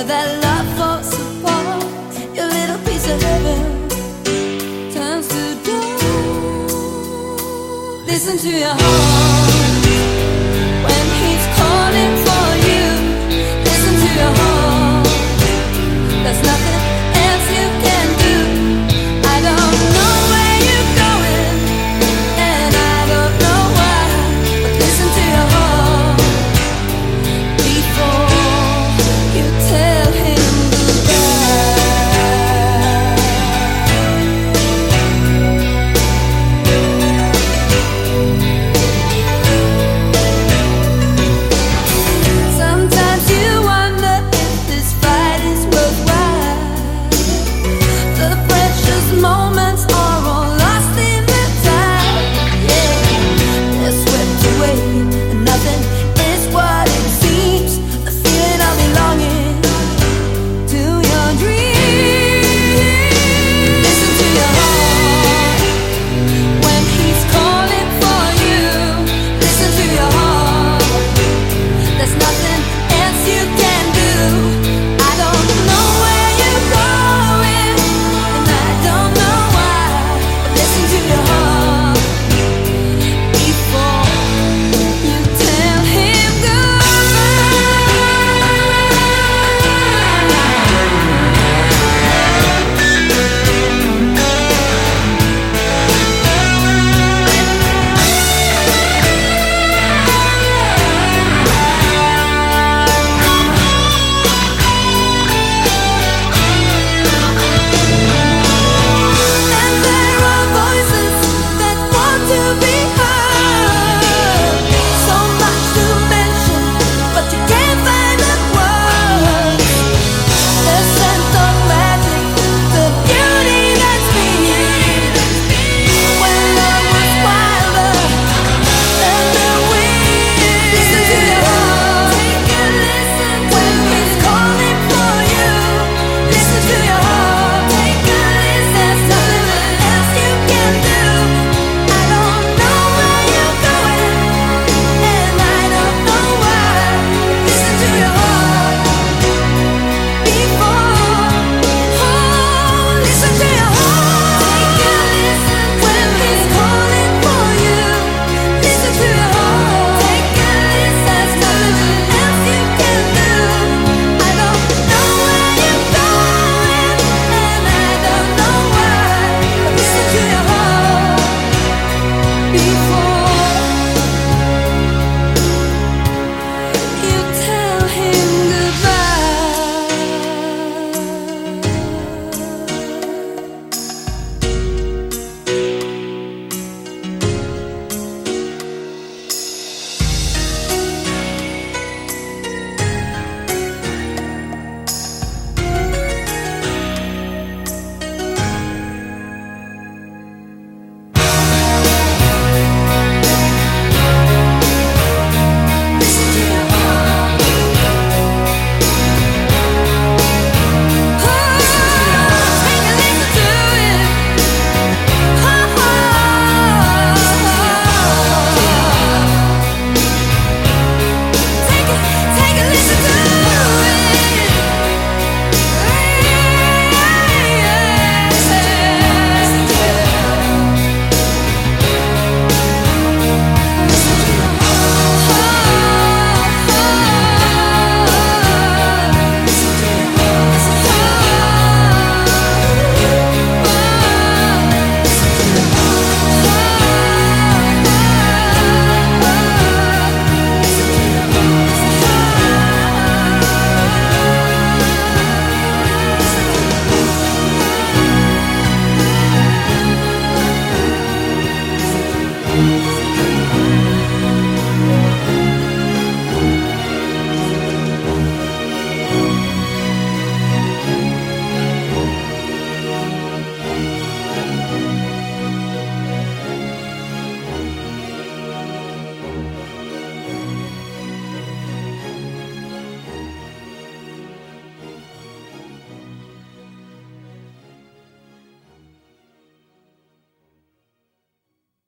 for that love for support. Your little piece of heaven turns to dust. Listen to your heart when he's calling